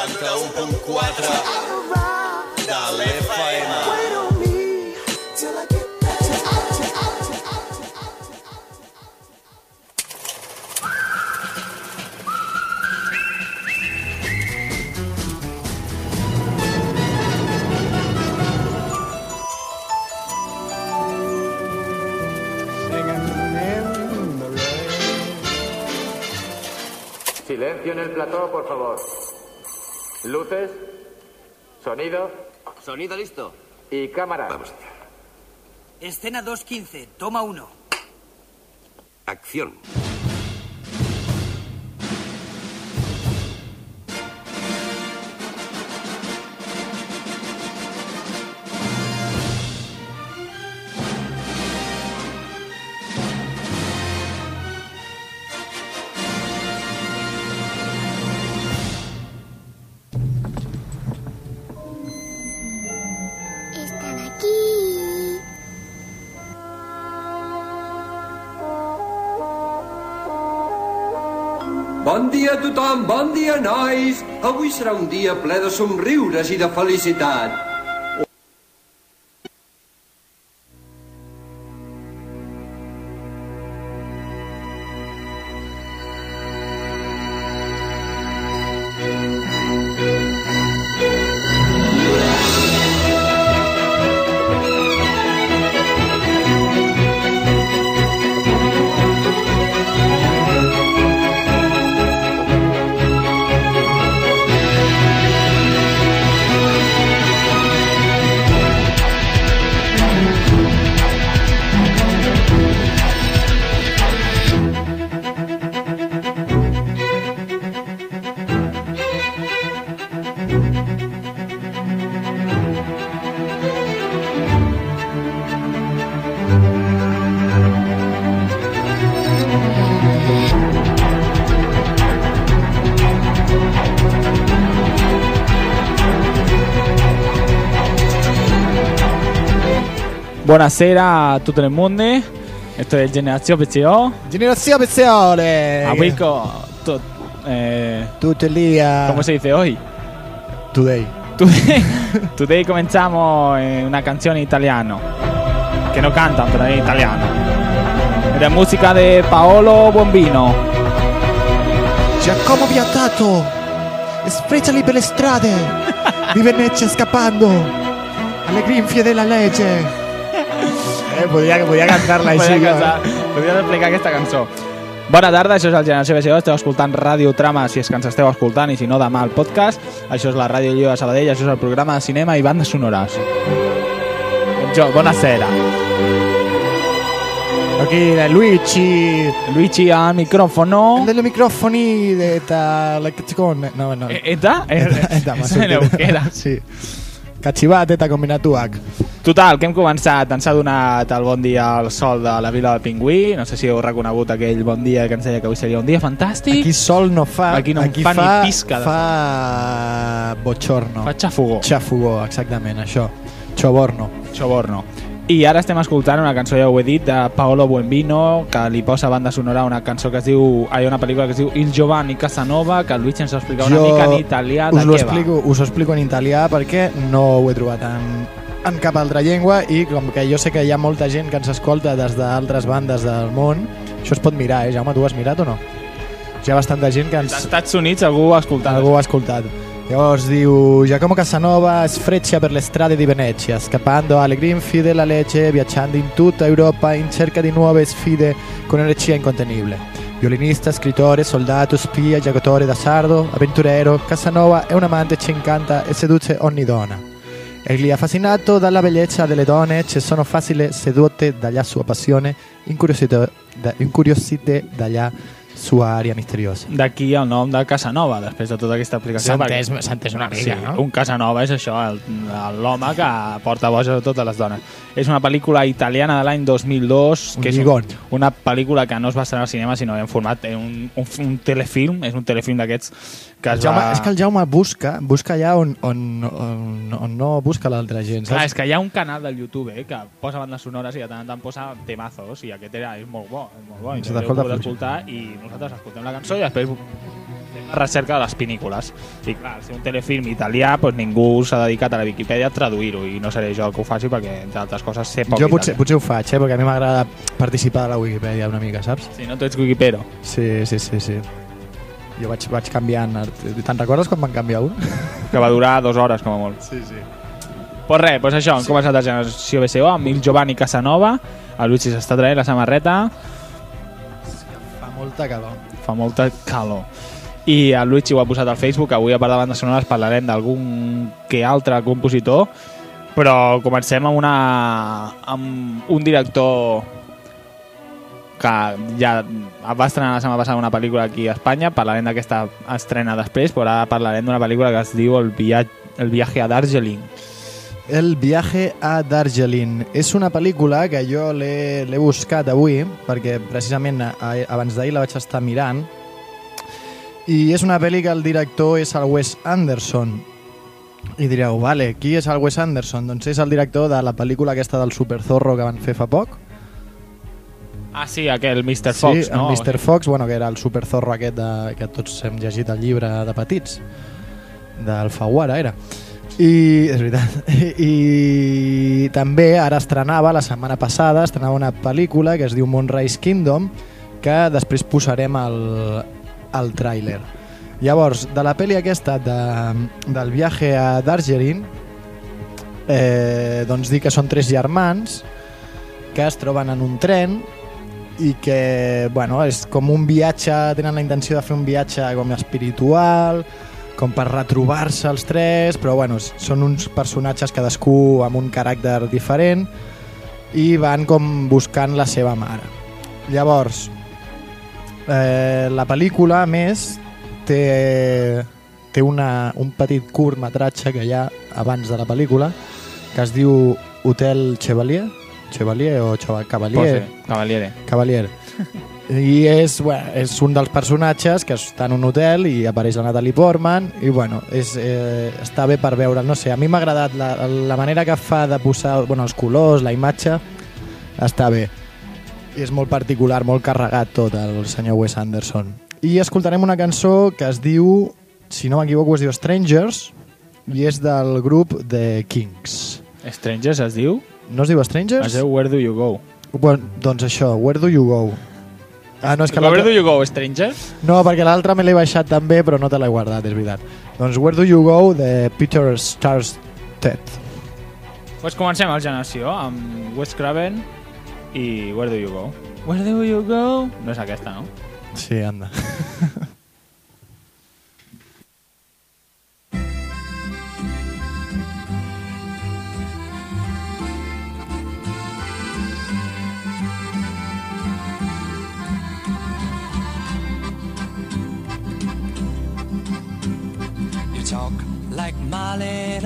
91.4 de l'FM. Silencio en el plató, por favor. Luces, sonido Sonido listo. y cámara. Vamos allá. Escena 2.15, toma 1. Acción. Dia a tothom, bon dia, nois! Avui serà un dia ple de somriures i de felicitat. Buonasera a tutto il mondo. Esto es Generazione PCO. Generazione Pezzole! Avui co- to- eh, Tutto lì a... ¿Cómo se dice hoy? Today. Today, eh, una canción en italiano. Que no cantan, pero en italiano. Ed è musica di Paolo Bombino. Giacomo Piantato! Sfrecciali per le strade! Di Venezia scappando! Alle grinfie della legge! Eh, podia, podia cantar-la així. Podria, cantar, podria explicar aquesta cançó. Bona tarda, això és el Generació BCO, esteu escoltant Ràdio Trama si és que ens esteu escoltant i si no demà el podcast. Això és la Ràdio Lliure de Sabadell, això és el programa de cinema i bandes sonores. Jo, buonasera. Aquí Luigi, Luigi al microfono. delle microfoni de ta la cazzicone. No, no. E- Eta? Eta, eta, m'ha És en sortit. euskera. Sí. Cachivat, eta combinatuac. Total, que hem començat, ens ha donat el bon dia al sol de la Vila del Pingüí, no sé si heu reconegut aquell bon dia que ens deia que avui seria un dia fantàstic. Aquí sol no fa... Aquí no en fa ni pisca de Fa bochorno. Fa xafogó. Xafogó, exactament, això. Choborno. Choborno. I ara estem escoltant una cançó, ja ho he dit, de Paolo Buenvino, que li posa banda sonora una cançó que es diu... Hi ha una pel·lícula que es diu Il Giovanni Casanova, que el Luigi ens explica una mica en italià us, què explico, us ho explico en italià perquè no ho he trobat en, en cap altra llengua i com que jo sé que hi ha molta gent que ens escolta des d'altres bandes del món, això es pot mirar, eh? Jaume, tu has mirat o no? Hi ha bastanta gent que va. Als ens, Estats Units algú ha escoltat. algú ha escoltat. Llavors diu Giacomo Casanova sfreccia per le strade di Venezia, scappando alle grinfie della legge, viaggiando in tutta Europa in cerca di nuove sfide con energia incontenibile. Violinista, scrittore, soldato, spia, giocatore d'azzardo, avventuriero, Casanova è un amante, ci incanta e seduce ogni donna. Egli affascinato dalla bellezza delle donne, ci sono facile sedotte dalla sua passione, incuriosite, da, incuriosite dalla sua aria misteriosa. D'aquí el nom de Casanova, després de tota aquesta aplicació. S'ha entès, una mica, sí, no? Un Casanova és això, l'home que porta boja a totes les dones. És una pel·lícula italiana de l'any 2002, Un que és lligón. una pel·lícula que no es va estrenar al cinema, sinó en format en un, un, un telefilm, és un telefilm d'aquests que es Jaume, va... És que el Jaume busca, busca allà on, on, on, on no busca l'altra gent, Clar, saps? és que hi ha un canal del YouTube eh, que posa bandes sonores i de tant en tant posa temazos i aquest era, és molt bo, és molt bo. I escoltar i nosaltres escoltem la cançó i després la recerca de les pinícules. I clar, si un telefilm italià, doncs ningú s'ha dedicat a la Viquipèdia a traduir-ho i no seré jo el que ho faci perquè, entre altres coses, sé poc Jo potser, italià. potser ho faig, eh? perquè a mi m'agrada participar de la Wikipedia una mica, saps? Si no, tu ets wikipero. Sí, sí, sí, sí. Jo vaig, vaig canviant... art- Te'n recordes quan van canviar un? que va durar dues hores, com a molt. Sí, sí. Pues res, pues això, hem començat la generació BCO amb il Giovanni Casanova, el Luigi s'està traient la samarreta, molta calor. fa molta calor. I el Luigi ho ha posat al Facebook, avui a part de bandes sonores parlarem d'algun que altre compositor, però comencem amb, una, amb un director que ja va estrenar la setmana passada una pel·lícula aquí a Espanya, parlarem d'aquesta estrena després, però ara parlarem d'una pel·lícula que es diu El, via el viaje a Darjeeling. El viaje a Darjeeling. És una pel·lícula que jo l'he buscat avui, perquè precisament abans d'ahir la vaig estar mirant, i és una pel·li que el director és el Wes Anderson. I direu, vale, qui és el Wes Anderson? Doncs és el director de la pel·lícula aquesta del Super Zorro que van fer fa poc. Ah, sí, aquell Mr. Fox, sí, no? el Mr. Fox, bueno, que era el Super Zorro aquest de, que tots hem llegit el llibre de petits, d'Alfaguara era. I, és veritat. I també ara estrenava, la setmana passada, estrenava una pel·lícula que es diu Moonrise Kingdom, que després posarem el, el tràiler. Llavors, de la pel·li aquesta de, del viatge a Darjeeling, eh, doncs dir que són tres germans que es troben en un tren i que, bueno, és com un viatge, tenen la intenció de fer un viatge com espiritual, com per retrobar-se els tres, però bueno, són uns personatges cadascú amb un caràcter diferent i van com buscant la seva mare. Llavors, eh, la pel·lícula, a més, té, té una, un petit curtmetratge que hi ha abans de la pel·lícula que es diu Hotel Chevalier, Chevalier o Cheva- Cavalier, Pose, Cavaliere. Cavalier. I és, bueno, és un dels personatges que està en un hotel i apareix la Natalie Portman i bueno, és, eh, està bé per veure no sé, a mi m'ha agradat la, la manera que fa de posar bueno, els colors, la imatge està bé i és molt particular, molt carregat tot el senyor Wes Anderson i escoltarem una cançó que es diu si no m'equivoco es diu Strangers i és del grup The Kings Strangers es diu? no es diu Strangers? Es diu Where Do You Go? Bueno, doncs això, Where Do You Go? Ah, no, és que Where Do. You Go, Strangers? No, perquè l'altre me l'he baixat també, però no te l'he guardat, és veritat. Doncs Where Do You Go, de Peter Stars Ted. Pues comencem el Generació amb Wes Craven i Where Do You Go? Where Do You Go? No és aquesta, no? Sí, anda.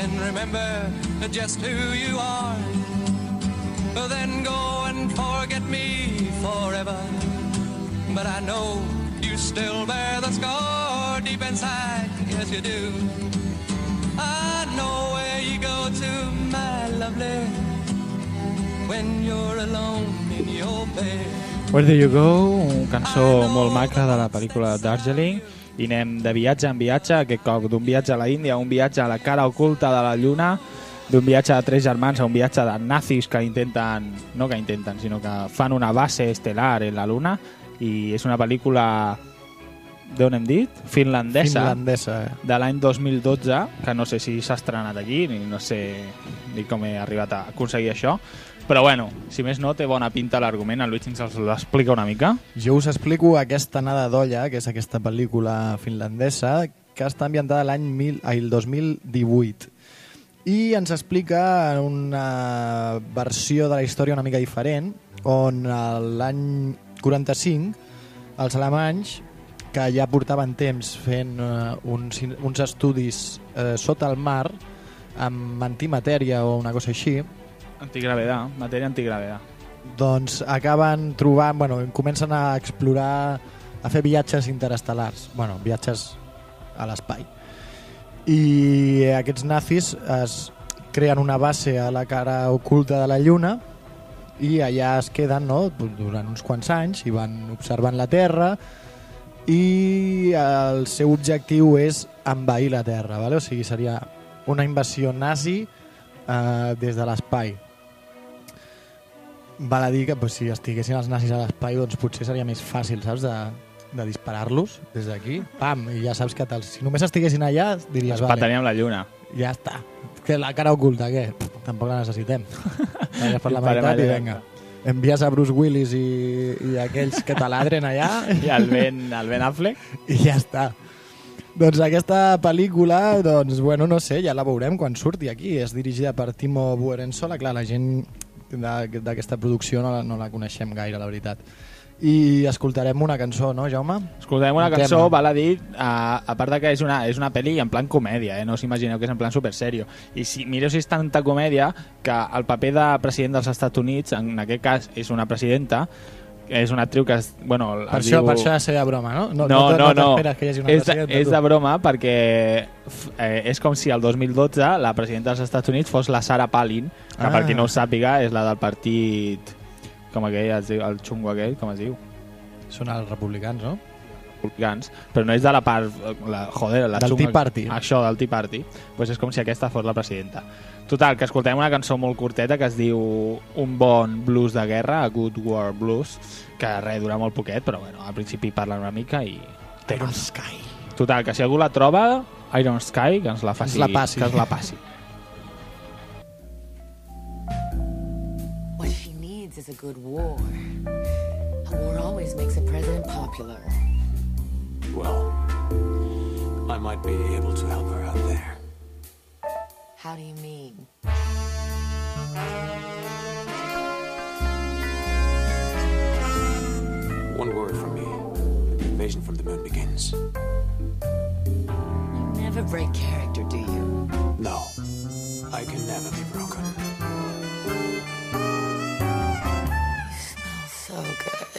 and remember just who you are. Then go and forget me forever. But I know you still bear the scar deep inside, yes you do. I know where you go to, my lovely, when you're alone in your bed. Where Do You Go, una cançó molt macra de la pel·lícula Darjeeling, i anem de viatge en viatge, aquest cop d'un viatge a la Índia, un viatge a la cara oculta de la Lluna, d'un viatge de tres germans a un viatge de nazis que intenten, no que intenten, sinó que fan una base estel·lar en la Luna, i és una pel·lícula, d'on hem dit? Finlandesa, Finlandesa. eh? de l'any 2012, que no sé si s'ha estrenat allí, ni no sé ni com he arribat a aconseguir això, però bueno, si més no, té bona pinta l'argument, el Luigi ens l'explica una mica. Jo us explico aquesta nada d'olla, que és aquesta pel·lícula finlandesa, que està ambientada l'any mil- ai, el 2018. I ens explica una versió de la història una mica diferent, on l'any 45 els alemanys, que ja portaven temps fent eh, uns, uns estudis eh, sota el mar, amb antimatèria o una cosa així, Antigravedad, matèria antigravedad. doncs acaben trobant, bueno, comencen a explorar, a fer viatges interestel·lars, bueno, viatges a l'espai. I aquests nazis es creen una base a la cara oculta de la Lluna i allà es queden no, durant uns quants anys i van observant la Terra i el seu objectiu és envair la Terra, vale? o sigui, seria una invasió nazi eh, des de l'espai. Val a dir que pues, si estiguessin els nazis a l'espai doncs potser seria més fàcil, saps, de, de disparar-los des d'aquí. Pam, i ja saps que te'ls... Si només estiguessin allà, diries, Es vale, amb la lluna. ja està. Que la cara oculta, què? Pff, Tampoc la necessitem. Talles per la meitat i vinga. Envies a Bruce Willis i, i aquells que taladren allà I el Ben, el ben Affleck. i ja està. Doncs aquesta pel·lícula, doncs, bueno, no sé, ja la veurem quan surti aquí. És dirigida per Timo Buerensola. Clar, la gent d'aquesta producció no la, no la coneixem gaire, la veritat. I escoltarem una cançó, no, Jaume? Escoltarem una Un cançó, tema. val a dir, a, a part de que és una, és una pel·li en plan comèdia, eh? no us imagineu que és en plan super serio. I si mireu si és tanta comèdia que el paper de president dels Estats Units, en aquest cas és una presidenta, és una actriu que es, bueno, Per això, diu... per això ha de ser de broma, no? No, no, no. t'esperes que hi hagi una és, de, és de broma perquè eh, és com si el 2012 la presidenta dels Estats Units fos la Sarah Palin, que Ah. per qui no ho sàpiga és la del partit com aquell, el xungo aquell, com es diu? Són els republicans, no? republicans, però no és de la part... La, joder, la Del Tea Party. Això, del Tea Party. Pues és com si aquesta fos la presidenta. Total, que escoltem una cançó molt curteta que es diu Un bon blues de guerra, a Good War Blues, que res, dura molt poquet, però bueno, al principi parlen una mica i... Iron Sky. Total, que si algú la troba, Iron Sky, que ens la faci. Ens la passi. Que ens la passi. needs is a good war. A war always makes a president popular. Well, I might be able to help her out there. How do you mean? One word from me. The invasion from the moon begins. You never break character, do you? No, I can never be broken. You smell So good.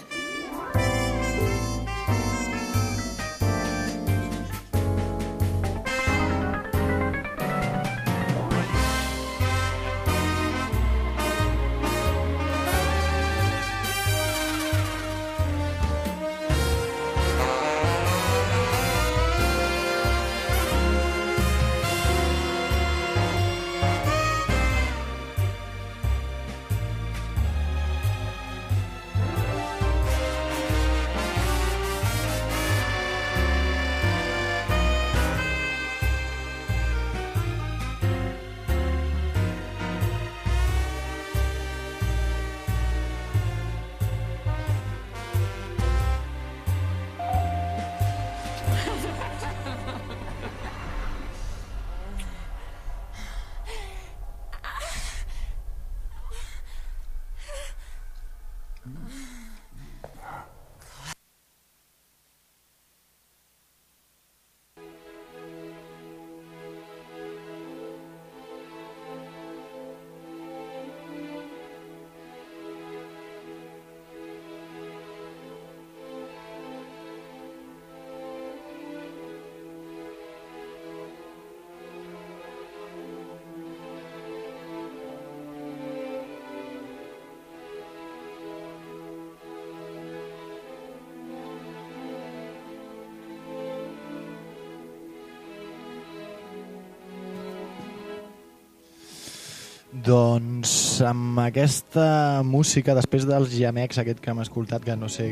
Doncs amb aquesta música, després dels gemecs aquest que hem escoltat, que no sé,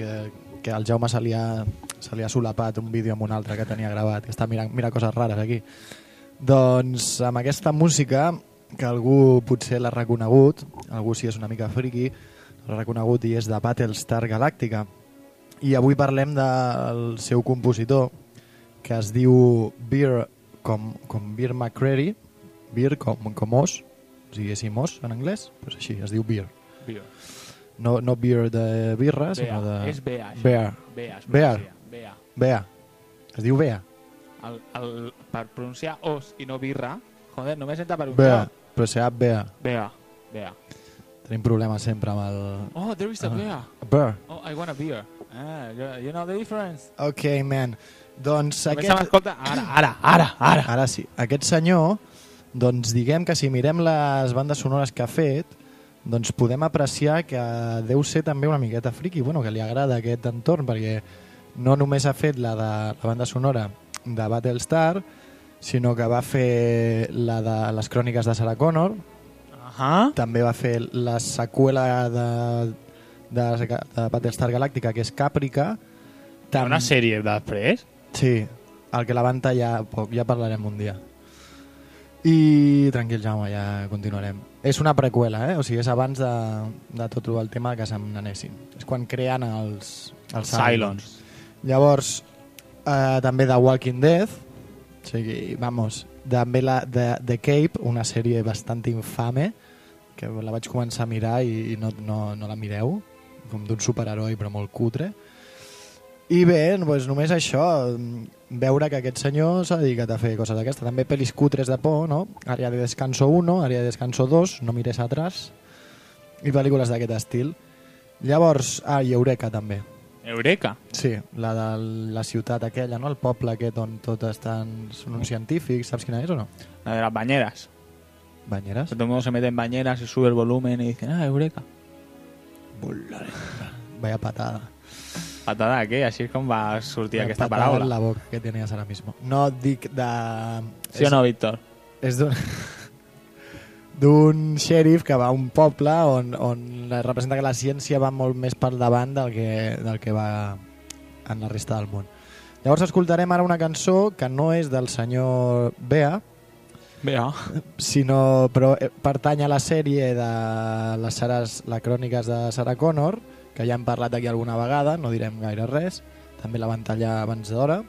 que, el Jaume se li, ha, se li ha solapat un vídeo amb un altre que tenia gravat, que està mirant, mira coses rares aquí. Doncs amb aquesta música, que algú potser l'ha reconegut, algú si és una mica friki, l'ha reconegut i és de Battlestar Galàctica. I avui parlem del seu compositor, que es diu Beer, com, com Beer McCreary, Beer com, com os, o sigui, si mos en anglès, doncs així, es diu Beer. Beer. No, no beer de birra, sinó de... Bea. És Bea, això. Bea. Bea, es Bea. Bea. Bea. Es diu Bea. El, el, per pronunciar os i no birra, joder, només entra per un Bea. Però serà Bea. Bea. Bea. Tenim problemes sempre amb el... Oh, there is a Ah. beer. Beer. Oh, I want a beer. Ah, you, know the difference? Ok, man. Doncs Només aquest... se m'escolta ara, ara, ara, ara. Ara sí. Aquest senyor, doncs diguem que si mirem les bandes sonores que ha fet, doncs podem apreciar que deu ser també una miqueta friki, bueno, que li agrada aquest entorn, perquè no només ha fet la de la banda sonora de Battlestar, sinó que va fer la de les cròniques de Sarah Connor, -huh. també va fer la seqüela de, de, de Battlestar Galàctica, que és Caprica. Tam... Una sèrie després? Sí, el que la van tallar poc, ja parlarem un dia. I tranquil, Jaume, ja continuarem. És una preqüela, eh? O sigui, és abans de, de tot el tema que se'n anessin. És quan creen els, els Cylons. Llavors, eh, també The Walking Dead, o sigui, vamos, també la de The Cape, una sèrie bastant infame, que la vaig començar a mirar i, i no, no, no la mireu, com d'un superheroi però molt cutre. I bé, doncs només això, veure que aquest senyor s'ha dedicat a fer coses d'aquestes. També pel·lis cutres de por, no? Àrea de descanso 1, àrea de descanso 2, no mires atrás, i pel·lícules d'aquest estil. Llavors, ah, i Eureka també. Eureka? Sí, la de la ciutat aquella, no? El poble aquest on tot estan... Són uns científics, saps quina és o no? La de las bañeras. ¿Bañeras? Todo el mundo se mete en bañeras y sube el volumen y dicen, ah, Eureka. Vaya patada. Patada, què? Així és com va sortir aquesta paraula. la boca que tenies ara mismo. No, dic de... Sí o no, Víctor? És d'un... d'un xèrif que va a un poble on, on representa que la ciència va molt més per davant del que, del que va en la resta del món. Llavors escoltarem ara una cançó que no és del senyor Bea, oh. sinó, però eh, pertany a la sèrie de les, Saras, les cròniques de Sarah Connor, que ja hem parlat aquí alguna vegada, no direm gaire res, també la van tallar abans d'hora,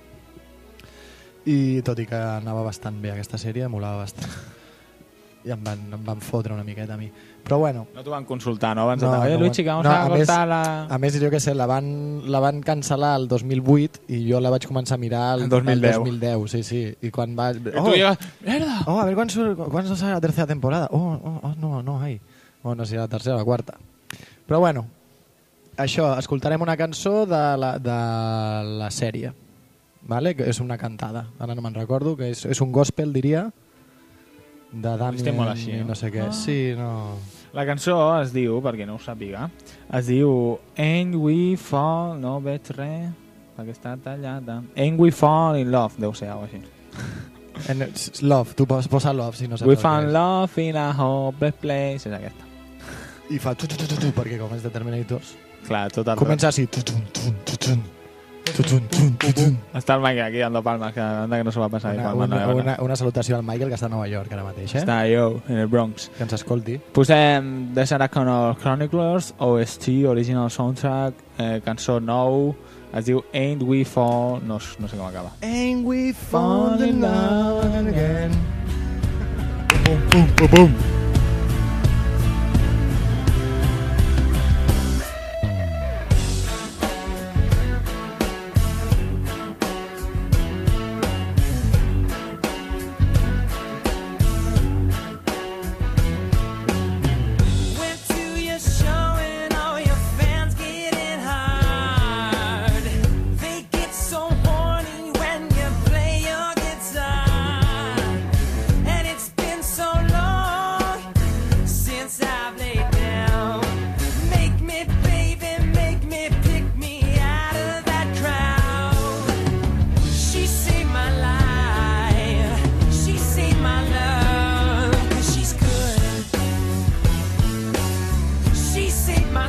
i tot i que anava bastant bé aquesta sèrie, molava bastant. I em van, em van fotre una miqueta a mi. Però bueno, No t'ho van consultar, no? Abans No, de... Oye, no, Luigi, que vamos no, a a més- la... a més jo que sé, la van, la van cancel·lar el 2008 i jo la vaig començar a mirar el, El 2010. el 2010 sí, sí. I quan va... I tu llegas, merda! Oh, a ver cuándo, surt- cuándo sale la tercera temporada. Oh, oh, oh no, no, ai. Oh, no si la tercera o la quarta. Però bueno, això, escoltarem una cançó de la, de la sèrie, vale? que és una cantada, ara no me'n recordo, que és, és un gospel, diria, de Estem Damien molt així, no? no sé què. Ah. Sí, no... La cançó es diu, perquè no ho sàpiga, es diu Ain't we fall, no veig res, perquè està tallada. Ain't we fall in love, deu ser alguna així. En, love, tu pos, posa love si no saps we found love in a hopeless place, és aquesta. I fa tu, tu, tu, tu, tu, perquè com és de Terminators. Clar, tot el... Comença així. Tutun, tutun, tutun. Tutun, tutun, tutun. Està el Michael aquí, Ando Palmas, que anda que no s'ho va passar. Una, una, una, una salutació al Michael, que està a Nova York ara mateix, eh? Està jo, en el Bronx. Que ens escolti. Posem The Sarah Connor Chronicles, OST, Original Soundtrack, eh, cançó nou, es diu Ain't We Fall... No, no sé com acaba. Ain't We Fall in Love Again. Boom, boom, boom, boom.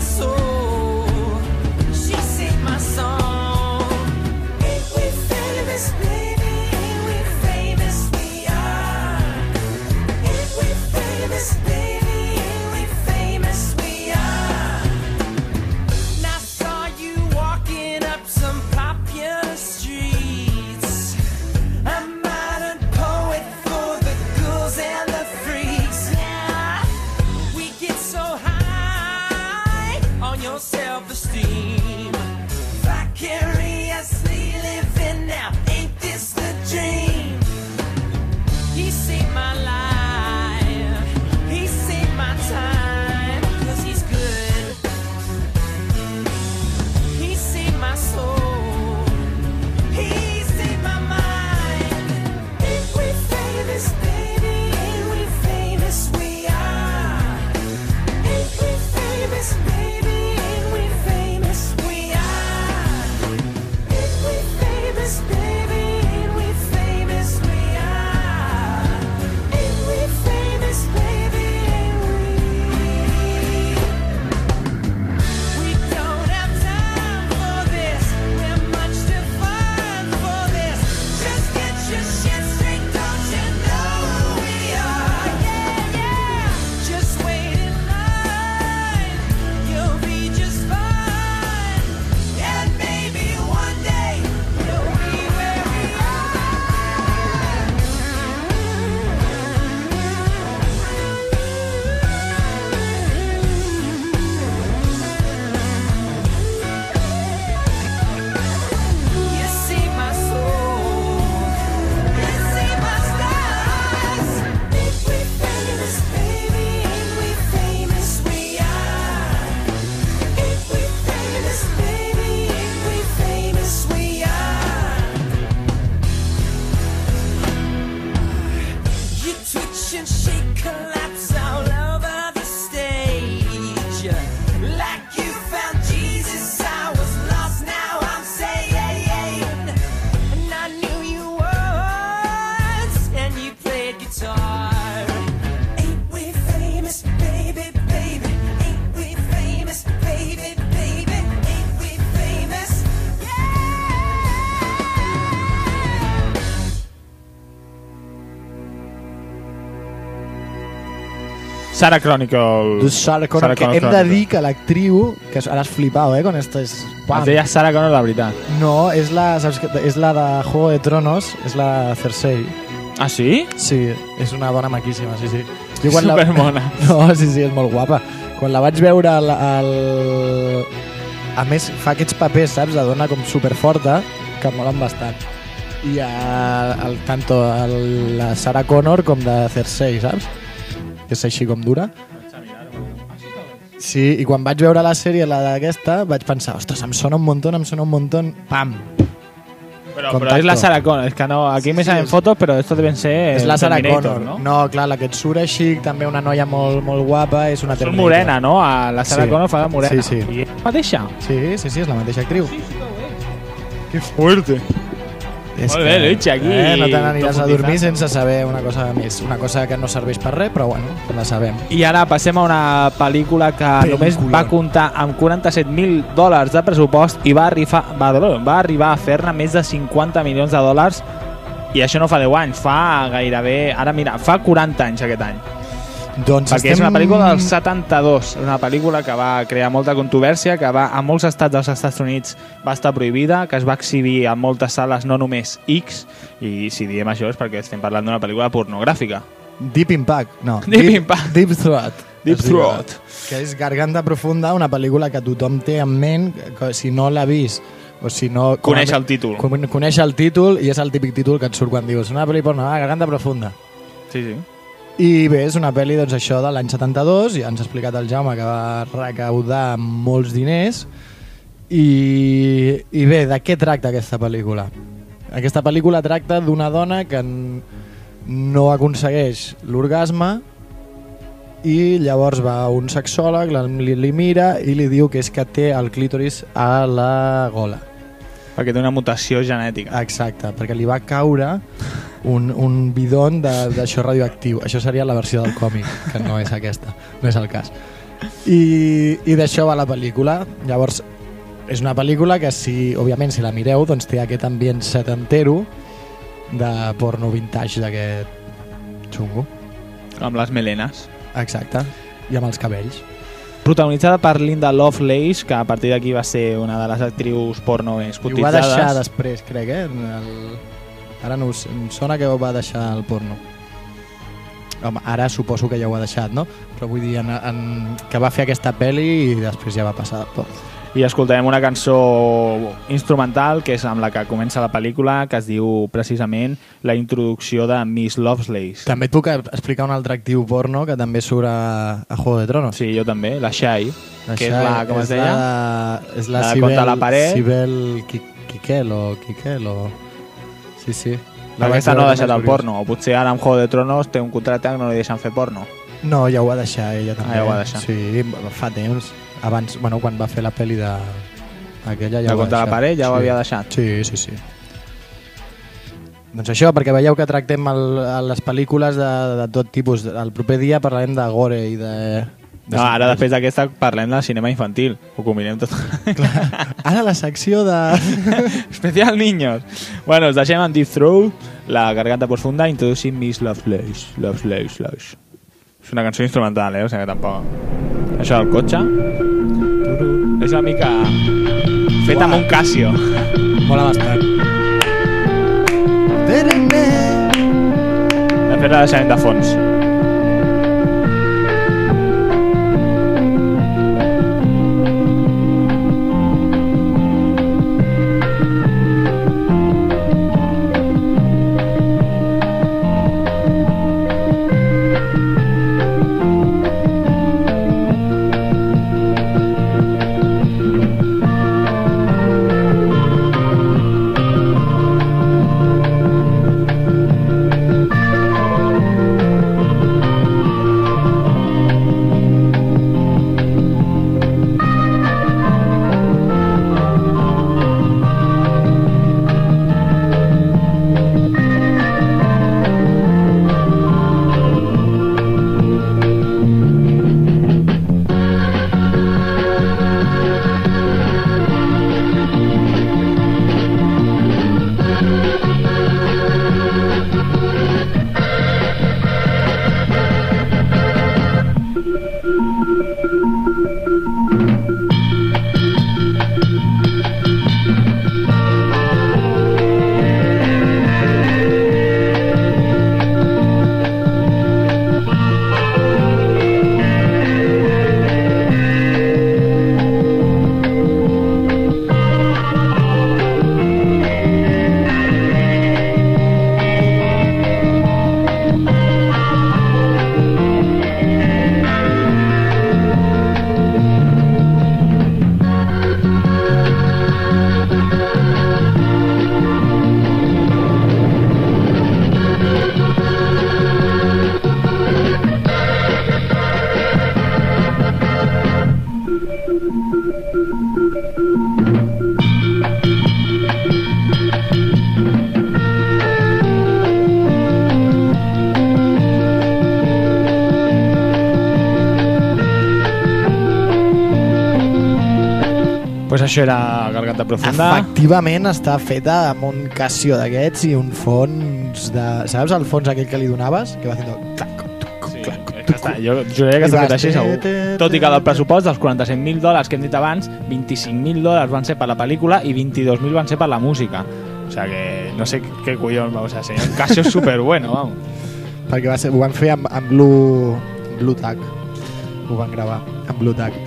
soul. Sarah Chronicle. Sarah Connor, que hem de Chronicle. dir que l'actriu, que ara has flipat, eh, con estes... Es deia Sarah Connor, la veritat. No, és la, saps, que- és la de Juego de Tronos, és la Cersei. Ah, sí? Sí, és una dona maquíssima, sí, sí. Jo quan Supermona. No, sí, sí, és molt guapa. Quan la vaig veure al, al... A més, fa aquests papers, saps, de dona com superforta, que molen bastant. I el, el, tanto el, la Sarah Connor com de Cersei, saps? Que és així com dura. Sí, i quan vaig veure la sèrie, la d'aquesta, vaig pensar, ostres, em sona un muntó, em sona un muntó, pam, Però, però és la Sarah Connor. És que no, aquí me salen fotos, però esto deben ser és la Sarah Terminator, Connor. no? No, clar, la que et surt així, també una noia molt, molt guapa, és una És Terminator. morena, no? A la Sarah Sí. Connor fa de morena. Sí, sí. I és la mateixa? Sí, sí, sí, és la mateixa actriu. Que fuerte. És Molt bé, Luigi, aquí Eh, no te n'aniràs a dormir sense saber una cosa més. Una cosa que no serveix per res, però bueno, la sabem. I ara passem a una pel·lícula que Pel·lícula. només va comptar amb 47.000 dòlars de pressupost i va arribar, va, va arribar a fer-ne més de 50 milions de dòlars i això no fa 10 anys, fa gairebé... Ara mira, fa 40 anys aquest any. Doncs Perquè és estem- una pel·lícula del 72, una pel·lícula que va crear molta controvèrsia, que va a molts estats dels Estats Units va estar prohibida, que es va exhibir a moltes sales, no només X, i si diem això és perquè estem parlant d'una pel·lícula pornogràfica. Deep Impact, no. Deep Impact. Deep Throat. Deep Throat. Que és Garganta Profunda, una pel·lícula que tothom té en ment, que si no l'ha vist, o si no... Coneix el títol. con- Coneix el títol i és el típic títol que et surt quan dius una porno, ah, Garganta Profunda. Sí, sí. I bé, és una pel·li doncs, això de l'any 72, ja ens ha explicat el Jaume que va recaudar molts diners. I, i bé, de què tracta aquesta pel·lícula? Aquesta pel·lícula tracta d'una dona que no aconsegueix l'orgasme i llavors va un sexòleg, li, li mira i li diu que és que té el clítoris a la gola. Perquè té una mutació genètica. Exacte, perquè li va caure un, un bidon de- d'això radioactiu. Això seria la versió del còmic, que no és aquesta, no és el cas. I, i d'això va la pel·lícula. Llavors, és una pel·lícula que, si, òbviament, si la mireu, doncs té aquest ambient setantero de porno vintage d'aquest xungo. Amb les melenes. Exacte. I amb els cabells. Protagonitzada per Linda Lovelace, que a partir d'aquí va ser una de les actrius porno més I ho va cotitzades. deixar després, crec, eh? El... Ara no sé, em sona que va deixar el porno. Home, ara suposo que ja ho ha deixat, no? Però vull dir, en, en, que va fer aquesta pel·li i després ja va passar porno. I escoltarem una cançó instrumental, que és amb la que comença la pel·lícula, que es diu precisament la introducció de Miss Lovelace. També et puc explicar un altre actiu porno que també surt a, a Juego de Tronos. Sí, jo també, la Shai, La que és Shai la, com es deia? La, és la, La contra la paret. Sibel Qui- Quiquel o Quiquel o... Sí, sí. La Aquesta no ha deixat el porno, o potser ara amb Juego de Tronos té un contracte que no li deixen fer porno. No, ja ho va deixar ella també. Ah, ja ho va deixar. Sí, fa temps. Abans, bueno, quan va fer la pel·li de... Aquella ja De ho va contra la paret ja ho sí. havia deixat. Sí, sí, sí. Doncs això, perquè veieu que tractem el, les pel·lícules de, de tot tipus. El proper dia parlarem de gore i de... de No, ara després d'aquesta parlem de cinema infantil. Ho combinem tot. Ara la secció de... Especial niños. Bueno, us deixem amb Deep Throat, la garganta profunda, introducint Miss Lovelace. Lovelace, Lovelace. És una cançó instrumental, eh? O sigui que tampoc... Això del cotxe... És una mica... Feta amb un Casio. Mola bastant. De fet, la deixarem de fons. Això era Garganta Profunda. Efectivament està feta amb un Casio d'aquests i un fons de... Saps el fons aquell que li donaves? Que va fent clac, Sí, és que està, jo juraria que està fet així segur. Tot i que del pressupost dels 45.000 dòlars que hem dit abans, 25.000 dòlars van ser per la pel·lícula i 22.000 van ser per la música. O sea que no sé qué collons, vamos a ser. Un Casio súper bueno, vamos. perquè va ser, ho van fer amb, amb Blue, Blue Tag. Ho van gravar amb Blue Tag.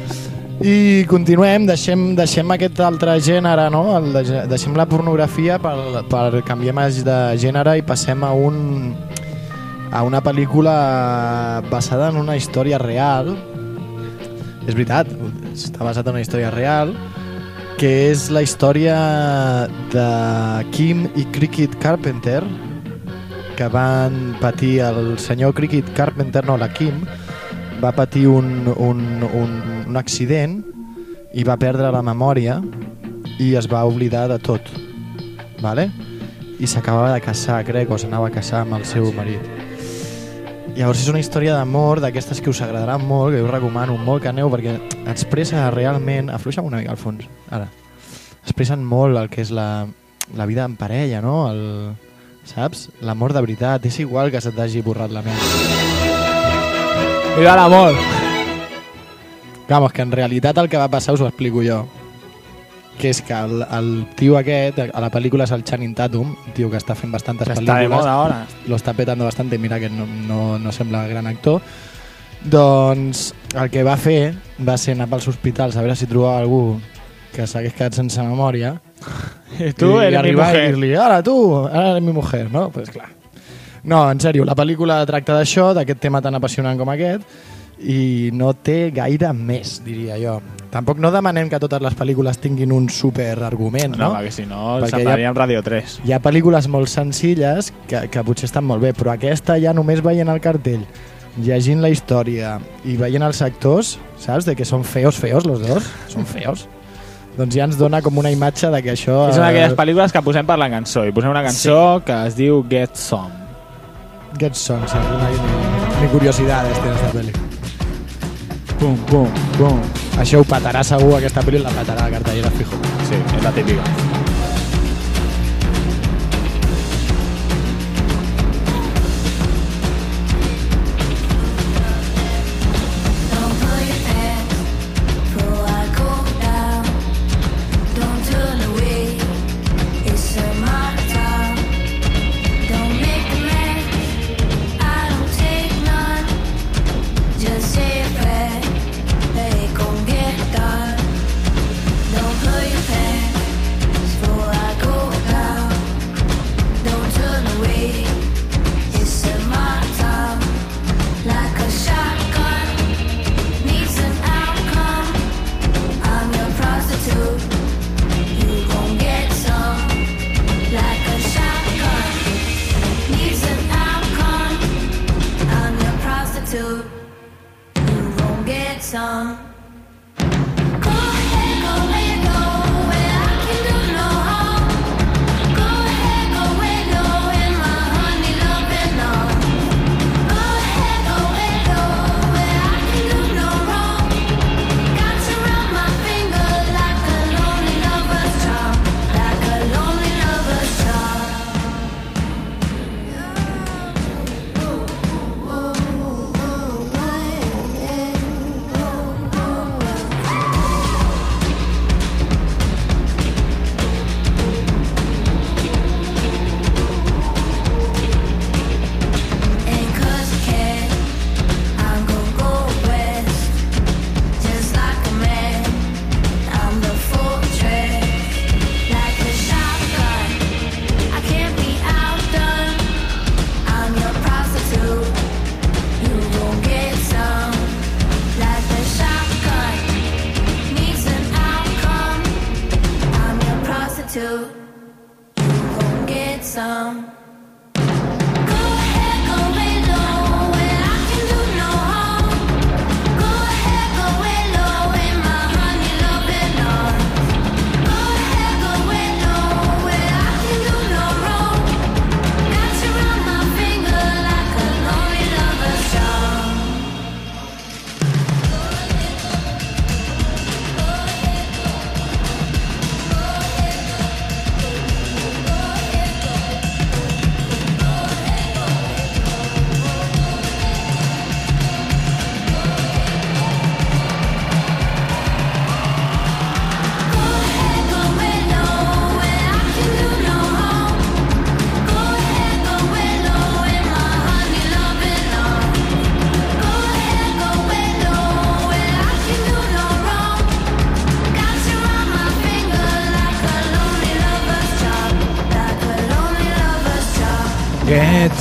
I continuem, deixem, deixem aquest altre gènere, no? El de, deixem la pornografia per, per canviem de gènere i passem a un a una pel·lícula basada en una història real és veritat, està basada en una història real que és la història de Kim i Cricket Carpenter que van patir el senyor Cricket Carpenter, no, la Kim va patir un, un, un, un accident i va perdre la memòria i es va oblidar de tot vale? i s'acabava de casar, crec, o s'anava a casar amb el seu marit Llavors és una història d'amor d'aquestes que us agradaran molt, que us recomano molt que aneu perquè expressa realment... Afluixa'm una mica al fons, ara. Expressen molt el que és la, la vida en parella, no? El, saps? L'amor de veritat. És igual que se t'hagi borrat la ment. Viva l'amor! Vamos, que en realitat el que va passar us ho explico jo. Que és que el, el tio aquest, a la pel·lícula és el Channing Tatum, un tio que està fent bastantes Que pel·lícules. està de moda ahora. Lo està petando bastante, mira que no, no, no sembla gran actor. Doncs el que va fer va ser anar pels hospitals a veure si trobava algú que s'hagués quedat sense memòria I tu i eres mi mujer. i dir-li, ara tu, ara eres mi mujer, no? Pues clar. No, en sèrio, la pel·lícula tracta d'això, d'aquest tema tan apassionant com aquest, i no té gaire més, diria jo. Tampoc no demanem que totes les pel·lícules tinguin un super argument, No, no? perquè si no semblaríem Radio 3. Hi ha pel·lícules molt senzilles que, que potser estan molt bé, però aquesta ja només veient el cartell, llegint la història i veient els actors, saps? De que són feos, feos los dos, són feos. doncs ja ens dona com una imatge de que això... És una d'aquelles eh, pel·lícules que posem per la cançó i posem una cançó que es diu Get Some. Get Song, sí, una, mi curiosidad este de esta peli. Pum, pum, pum. Això ho patarà segur, aquesta pel·li la patarà a la cartellera, fijo. Sí, és la típica.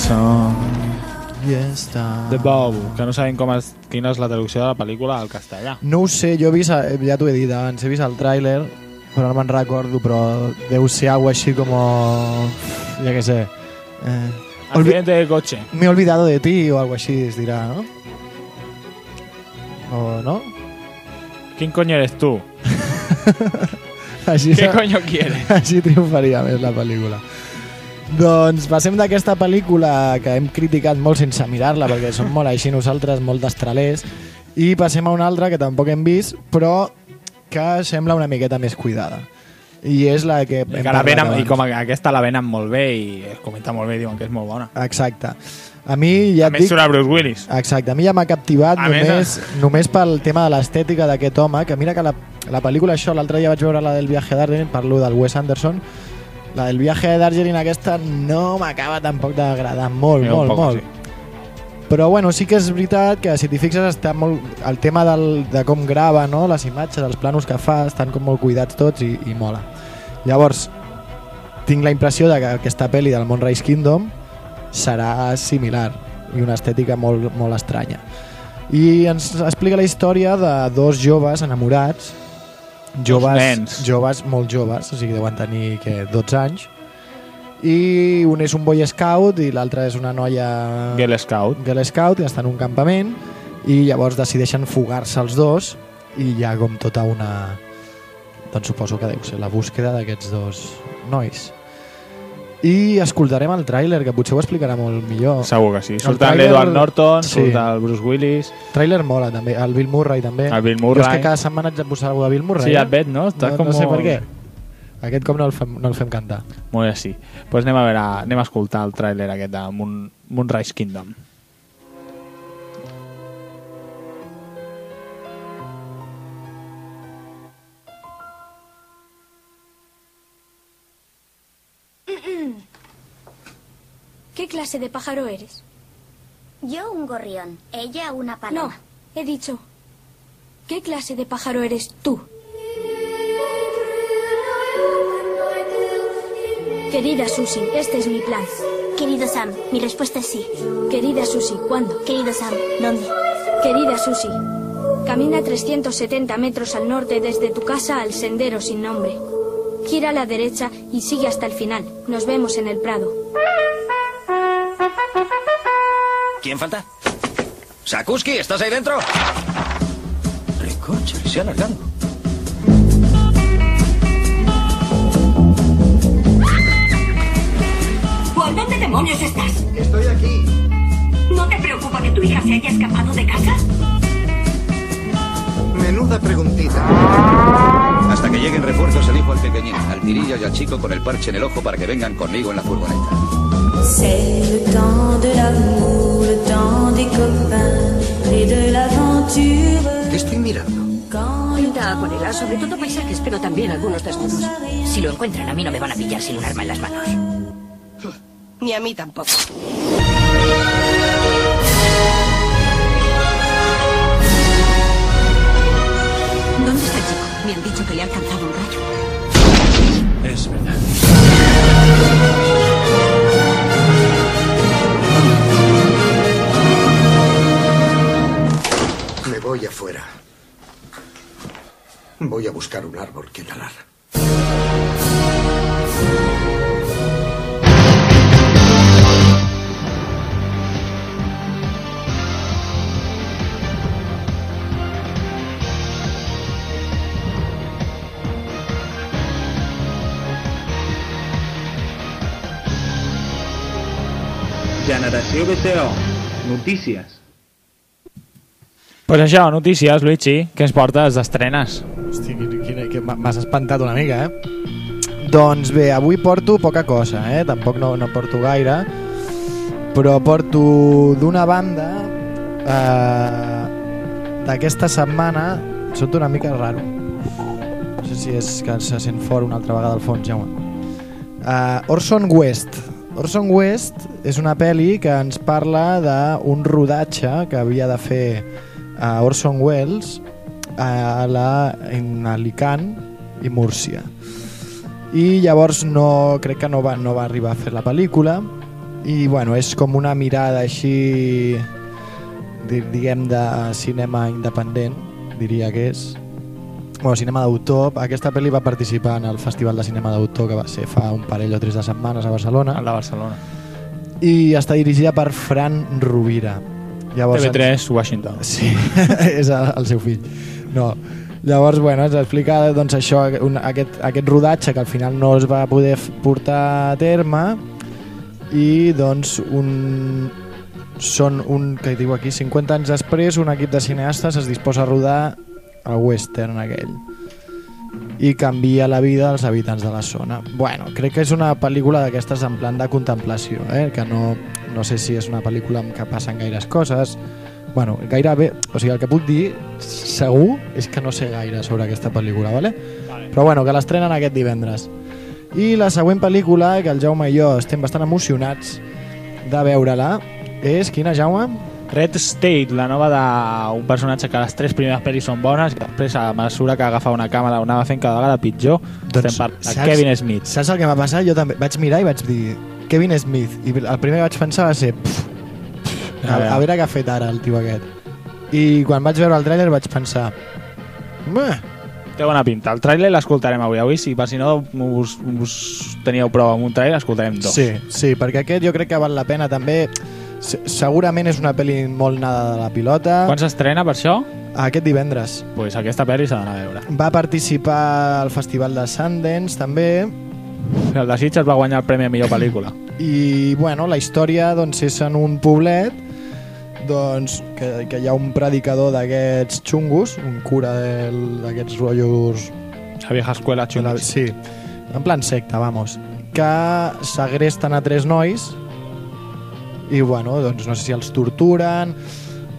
Són I està. The Bow, que no sabem com és, quina és la traducció de la pel·lícula al castellà. No ho sé, jo he vist, eh, ja t'ho he dit abans, he vist el tràiler, però no me'n recordo, però deu ser alguna així com... Ja què sé. Eh, Accidente de coche. Me he olvidado de ti o algo així es dirà, no? O no? Quin coño eres tu? Així se- coño quieres? Així triomfaria més la pel·lícula. Doncs passem d'aquesta pel·lícula que hem criticat molt sense mirar-la perquè som molt així nosaltres, molt destralers i passem a una altra que tampoc hem vist però que sembla una miqueta més cuidada i és la que hem Que la venen. I com a- aquesta la venen molt bé i es comenta molt bé, diuen que és molt bona. Exacte. A mi ja A més dic... a Bruce Willis. Exacte, a mi ja m'ha captivat A més, només, només pel tema de l'estètica d'aquest home, que mira que la, la pel·lícula això, l'altre dia vaig veure la del viatge d'Argerine, parlo del Wes Anderson, la del viatge d'Argerine aquesta no m'acaba tampoc d'agradar molt, Sí, molt, poc, molt. Però bueno, sí que és veritat que si t'hi fixes està molt, el tema del, de com grava no? les imatges, els planos que fa estan com molt cuidats tots i, i mola. Llavors, tinc la impressió de que aquesta pel·li del Moonrise Kingdom serà similar i una estètica molt, molt estranya. I ens explica la història de dos joves enamorats, joves, nens. joves molt joves, o sigui, deuen tenir que 12 anys, i un és un boy scout i l'altre és una noia Girl Scout. Girl Scout i està en un campament i llavors decideixen fugar-se els dos i hi ha com tota una doncs suposo que deu ser la búsqueda d'aquests dos nois i escoltarem el tràiler que potser ho explicarà molt millor Segur que sí. Surt l'Edward Norton, Sí. surt el Bruce Willis... tràiler mola també, el Bill Murray també El Bill jo Murray. és que cada setmana haig de posar alguna de Bill Murray Sí, eh? et veig, no? Està no, com no sé molt- per què aquest cop no el fem, no el fem cantar Molt bé, sí. Doncs pues anem a veure, anem a escoltar el tràiler aquest de Moon, Moonrise Kingdom. ¿Qué clase de pájaro eres? Yo un gorrión, ella una No, paloma. he dicho. ¿Qué clase de pájaro eres tú? Querida Susi, este es mi plan. Querido Sam, mi respuesta es sí. Querida Susi, ¿cuándo? Querido Sam, ¿dónde? Querida Susi, camina 370 metros al norte desde tu casa al sendero sin nombre. Gira a la derecha y sigue hasta el final. Nos vemos en el Prado. ¿Quién falta? Sakuski, ¿estás ahí dentro? Recorcho, se ha alargado. ¿Por dónde demonios estás? Estoy aquí. ¿No te preocupa que tu hija se haya escapado de casa? Menuda preguntita. Hasta que lleguen refuerzos elijo al pequeñín, al tirillo y al chico con el parche en el ojo para que vengan conmigo en la furgoneta. C'est le temps de l'amour, le temps des copains et de l'aventure. ¿Qué estoy mirando? Pinta acuarela, sobre todo paisajes, pero también algunos desnudos. Si lo encuentran, a mí no me van a pillar sin un arma en las manos. Ni a mí tampoco. ¿Dónde está el chico? Me han dicho que le ha alcanzado un rayo. Es verdad. Voy afuera. Voy a buscar un árbol que talar. Generació BTO. Notícies. Pues això, notícies, Luigi. Què ens portes d'estrenes? Hosti, que, que, que m'has espantat una mica, eh? Doncs bé, avui porto poca cosa, eh? Tampoc no, no porto gaire, però porto d'una banda eh, d'aquesta setmana sóc una mica raro. No sé si és que se sent fora una altra vegada al fons, Jaume. Uh, Orson West. Orson West és una pel·li que ens parla d'un rodatge que havia de fer a Orson Welles a la, en Alicant i Múrcia. I llavors no, crec que no va, no va arribar a fer la pel·lícula i bueno, és com una mirada així di- diguem de cinema independent diria que és. Bueno, cinema d'autor. Aquesta pel·li va participar en el Festival de Cinema d'Autor que va ser fa un parell o tres de setmanes a Barcelona. El de Barcelona. i està dirigida per Fran Rovira Llavors, TV3 Washington. Sí, és el, seu fill. No. Llavors, bueno, ens explica doncs, això, un, aquest, aquest rodatge que al final no es va poder portar a terme i doncs un, són un, que diu aquí, 50 anys després un equip de cineastes es disposa a rodar el western aquell i canvia la vida dels habitants de la zona. Bueno, crec que és una pel·lícula d'aquestes en plan de contemplació, eh? que no, no sé si és una pel·lícula en què passen gaires coses, bueno, gairebé, o sigui, el que puc dir segur és que no sé gaire sobre aquesta pel·lícula, ¿vale? vale. però bueno, que l'estrenen aquest divendres. I la següent pel·lícula, que el Jaume i jo estem bastant emocionats de veure-la, és quina, Jaume? Red State, la nova d'un personatge que les tres primeres pel·lis són bones i després a mesura que agafava una càmera ho anava fent cada vegada pitjor doncs, estem per saps- Kevin Smith Saps el que m'ha passat? Jo també vaig mirar i vaig dir Kevin Smith, i el primer que vaig pensar va ser pff, pff, a, a veure què ha fet ara el tio aquest. I quan vaig veure el tràiler vaig pensar Meh, té bona pinta, el tràiler l'escoltarem avui avui si per si no us, us teníeu prou amb un tràiler l'escoltarem dos Sí, sí, perquè aquest jo crec que val la pena també. Se- Segurament és una pel·li molt nada de la pilota. quan s'estrena per això? Aquest divendres. Pues aquesta pel·li s'ha d'anar a veure Va participar al Festival de Sundance també el de Sitges va guanyar el premi a millor pel·lícula i bueno, la història doncs, és en un poblet doncs, que, que hi ha un predicador d'aquests xungos, un cura d'aquests rotllos... La vieja escuela xungos. Sí, en plan secta, vamos. Que segresten a tres nois i bueno, doncs no sé si els torturen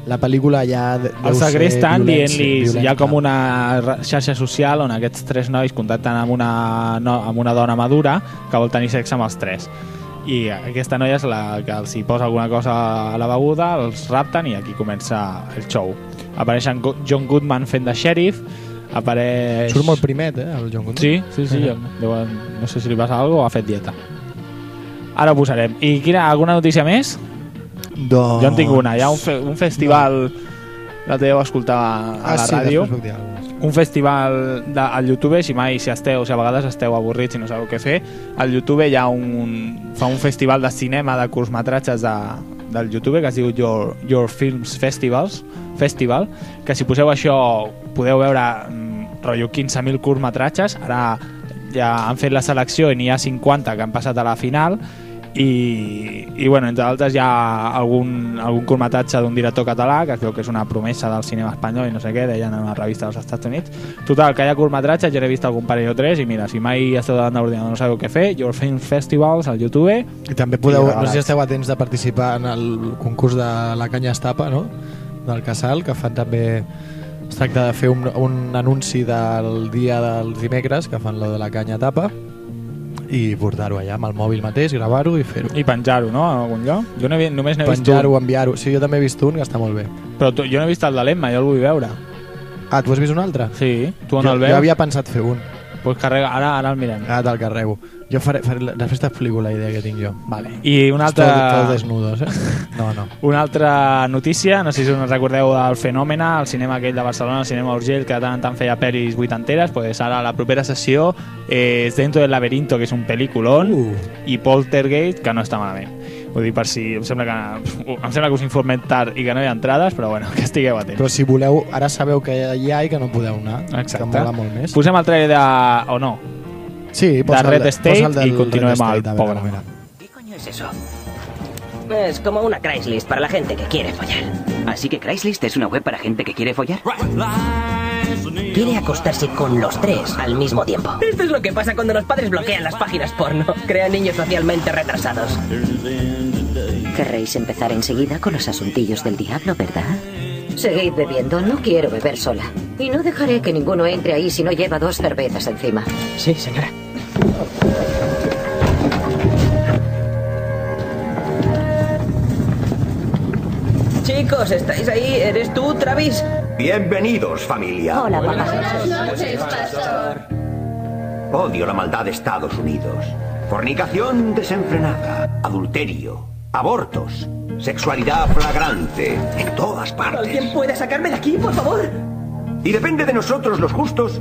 la pel·lícula ja de- deu el ser segresten dient-li hi ha com una xarxa social on aquests tres nois contacten amb una, no, amb una dona madura que vol tenir sexe amb els tres i aquesta noia és la que els hi posa alguna cosa a la beguda, els rapten i aquí comença el show. Apareix en John Goodman fent de sheriff, apareix... Surt molt primet, eh, el John Goodman. Sí, sí, sí. Eh. Deu, no sé si li passa alguna cosa o ha fet dieta. Ara ho posarem. I quina, alguna notícia més? Doncs... Jo en tinc una. Hi ha un, fe, un festival... L'altre dia ho escoltava a Ah, la sí, ràdio. després puc dir alguna cosa. Un festival de, al YouTube, si mai si esteu, si a vegades esteu avorrits i no sabeu què fer, al YouTube hi ha un, fa un festival de cinema de curtmetratges de, del YouTube que es diu Your, Your Films Festivals Festival, que si poseu això podeu veure mm, rotllo 15.000 curtmetratges, ara ja han fet la selecció i n'hi ha 50 que han passat a la final i, i bueno, entre altres hi ha algun, algun curtmetratge d'un director català que es veu que és una promesa del cinema espanyol i no sé què, deien en una revista dels Estats Units. Total, que hi ha curtmetratges, jo n'he vist algun parell o tres i mira, si mai esteu davant de l'ordinador no sabeu què fer, Your Film Festivals al YouTube. I també podeu, I no sé si esteu atents de participar en el concurs de la canya estapa, no? Del Casal, que fan també... Es tracta de fer un, un anunci del dia dels dimecres, que fan lo de la canya tapa, i portar-ho allà amb el mòbil mateix, gravar-ho i fer-ho. i penjar-ho, no? En algun lloc? Jo no he, només n'he vist Penjar-ho, un, enviar-ho. Sí, jo també he vist un que està molt bé. però tu, jo no he vist el de l'Emma, jo el vull veure Ah, tu has vist un altre? sí, tu on jo, el veus? jo havia pensat fer un. pues carrega, ara, ara el mirem Ah, te'l carrego. Jo faré, faré, després t'explico la idea que tinc jo. vale. i una altra Tot, desnudos, eh? No, no. Una altra notícia, no sé si us recordeu del Fenòmena, el cinema aquell de Barcelona, el cinema Urgell, que de tant en tant feia pel·lis vuitanteres, pues ara la propera sessió és Dentro del laberinto, que és un pel·lículon, Uh. i Poltergeist, que no està malament. Vull dir, per si... Em sembla que, em sembla que us informem tard i que no hi ha entrades, però bueno, que estigueu atents. Però si voleu, ara sabeu que hi ha i que no podeu anar. Exacte. Que mola molt més. Posem el trailer de... o no? Sí, de el Red de- State del i continuem al programa. mira. ¿Qué coño es eso? Es como una Craigslist para la gente que quiere follar. Así que Craigslist es una web para gente que quiere follar. Quiere acostarse con los tres al mismo tiempo. Esto es lo que pasa cuando los padres bloquean las páginas porno. Crean niños socialmente retrasados. Querréis empezar enseguida con los asuntillos del diablo, ¿verdad? Seguid bebiendo, no quiero beber sola. Y no dejaré que ninguno entre ahí si no lleva dos cervezas encima. Sí, señora. Chicos, ¿estáis ahí? ¿Eres tú, Travis? Bienvenidos, familia. Hola, papá. noches, pastor. Odio la maldad de Estados Unidos. Fornicación desenfrenada, adulterio, abortos, sexualidad flagrante en todas partes. ¿Alguien puede sacarme de aquí, por favor? Y depende de nosotros los justos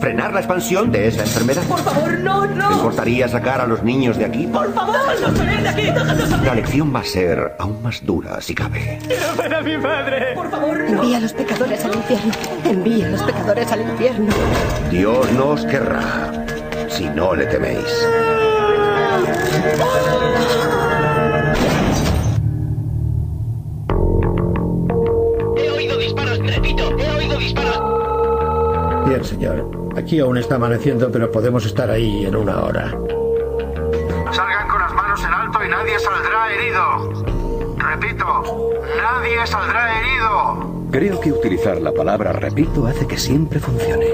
frenar la expansión de esa enfermedad. Por favor, no, ¿Te no. importaría sacar a los niños de aquí? Por favor, déjanos salir de aquí, déjanos salir. La lección va a ser aún más dura si cabe. ¡Quiero ver a mi madre! Por favor, Envía a los pecadores al infierno. Envía a los pecadores al infierno. Dios no os querrá si no le teméis. Bien, señor. Aquí aún está amaneciendo, pero podemos estar ahí en una hora. Salgan con las manos en alto y nadie saldrá herido. Repito, nadie saldrá herido. Creo que utilizar la palabra repito hace que siempre funcione.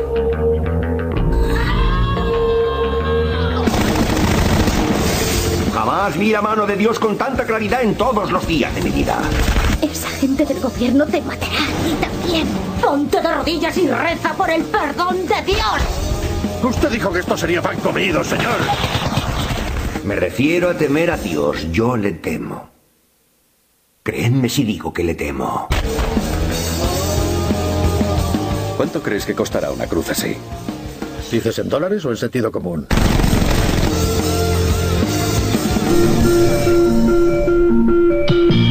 Jamás vi la mano de Dios con tanta claridad en todos los días de mi vida. Esa gente del gobierno te matará y también. Ponte de rodillas y reza por el perdón de Dios. Usted dijo que esto sería pan comido, señor. Me refiero a temer a Dios. Yo le temo. Créenme si digo que le temo. ¿Cuánto crees que costará una cruz así? ¿Dices en dólares o en sentido común?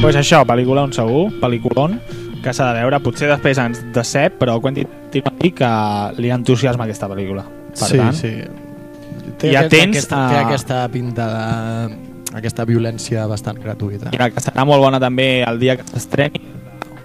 Pues això, pel·lícula on segur, pel·lículon, que s'ha de veure, potser després ens decep, però Quentin Tarantino que li entusiasma aquesta pel·lícula. Per sí, tant, sí. ja aquest- tens... Aquesta, té eh, aquesta pinta de... aquesta violència bastant gratuïta. Mira, que serà molt bona també el dia que s'estreni,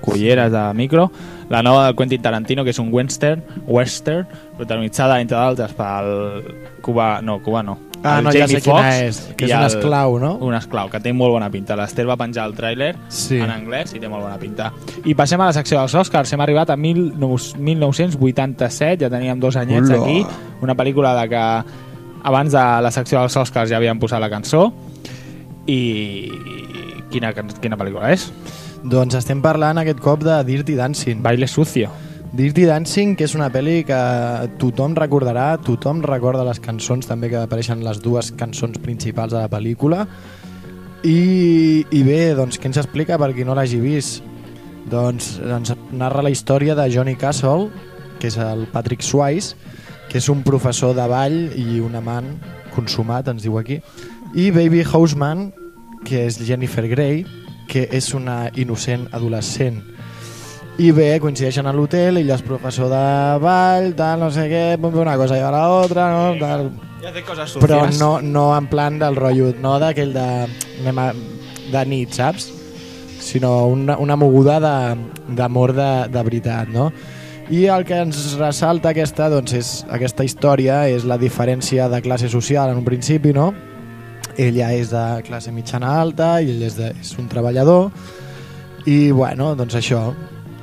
culleres de micro, la nova del Quentin Tarantino, que és un western, western protagonitzada, entre d'altres, pel Cuba... No, Cuba no. Ah, el no, ja Jamie sé quina Foxx és, que és un esclau, no? Un esclau, que té molt bona pinta. L'Ester va penjar el tràiler Sí. en anglès i té molt bona pinta. I passem a la secció dels Oscars. Hem arribat a 19- 1987, ja teníem dos anyets Hola. aquí. Una pel·lícula de que abans de la secció dels Oscars ja havien posat la cançó. I quina, quina pel·lícula és? Doncs estem parlant aquest cop de Dirty Dancing. Baile sucio. Dirty Dancing, que és una pel·li que tothom recordarà, tothom recorda les cançons també que apareixen les dues cançons principals de la pel·lícula. I, i bé, doncs què ens explica per qui no l'hagi vist? Doncs ens narra la història de Johnny Castle, que és el Patrick Swayze, que és un professor de ball i un amant consumat, ens diu aquí, i Baby Houseman, que és Jennifer Grey, que és una innocent adolescent. I bé, coincideixen a l'hotel, ell és professor de ball, tal, no sé què, pum, una cosa lleva a la otra, no? Tal. Ja té coses Però sucias. no, no en plan del rotllo, no d'aquell de, anem a, de nit, saps? Sinó una, una moguda de- d'amor de, de veritat, no? I el que ens ressalta aquesta, doncs, és, aquesta història és la diferència de classe social en un principi, no? Ella és de classe mitjana alta i ell és, de, és un treballador i, bueno, doncs això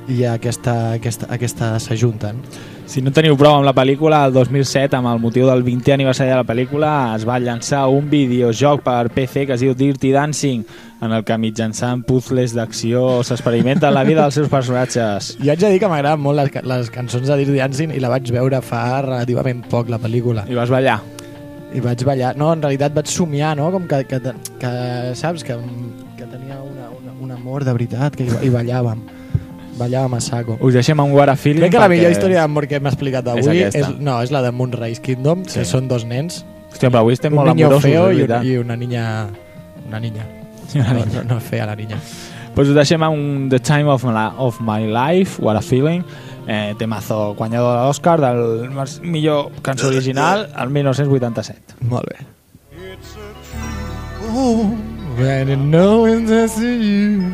i aquesta, aquesta, aquesta s'ajunten. Si no teniu prou amb la pel·lícula, el 2007, amb el motiu del 20è aniversari de la pel·lícula, es va llançar un videojoc per PC que es diu Dirty Dancing, en el que mitjançant puzzles d'acció s'experimenta la vida dels seus personatges. Jo haig de dir que m'agraden molt les, les cançons de Dirty Dancing i la vaig veure fa relativament poc, la pel·lícula. I vas ballar? I vaig ballar. No, en realitat vaig somiar, no? Com que, que, que saps? Que, que tenia una, una, un amor de veritat, que hi, i ballàvem. Ballàvem a saco. Us deixem amb What a Feeling Crec que la millor història d'amor que hem explicat avui És és, no, és la de Moonrise Kingdom, que Sí. són dos nens. Hòstia, però avui estem un molt niño amorosos, feo és i, veritat. una, i una niña... Una niña. I una no, niña. No, no fea la niña. Pues us deixem un The Time of my, of my Life, What a Feeling, eh, temazo guanyador de l'Oscar del millor cançó original al 1987. Molt bé. Oh, when you know it's just you.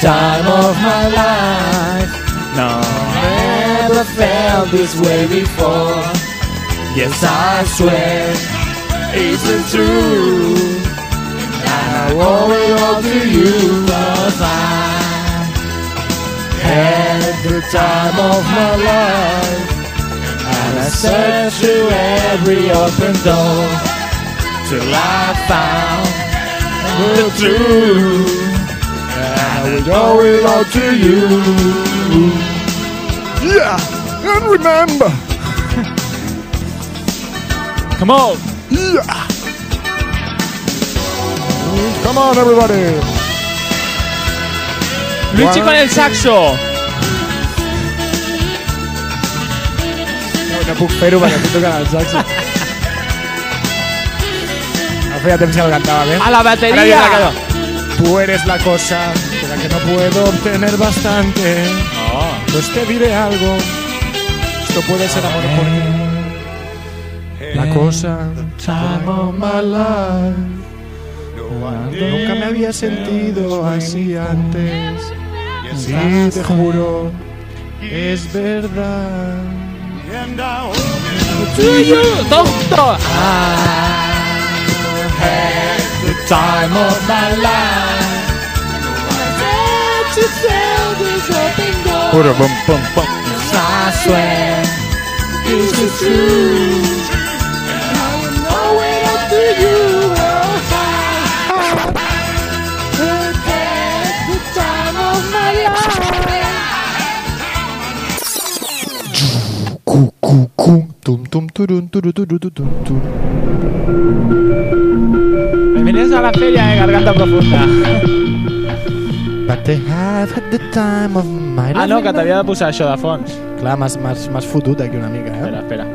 Time of my life. No, never felt this way before. Yes, I swear it's the truth. And I owe it all to you, cause I had the time of my life. And I searched through every open door till I found the truth. And I will owe it all to you. Yeah, and remember. Come on. Yeah. Come on, everybody. Luigi con el saxo. No, no puc fer-ho perquè estic tocant el saxo. No feia temps que no cantava bé. A la. Ara canción. Tú eres la cosa no puedo obtener bastante. Pues te diré algo. Esto puede ser amor por ti. La cosa time of my life. Nunca me había sentido así antes. Sí, te juro, es verdad. ¡Tonto! The time of my life. Puro pum pum pum. Bienvenidos a la feria de Garganta Profunda. But they have had the time of my life. Ah, no, que t'havia de posar això de fons. Clar, m'has- fotut aquí una mica, eh? Espera, espera.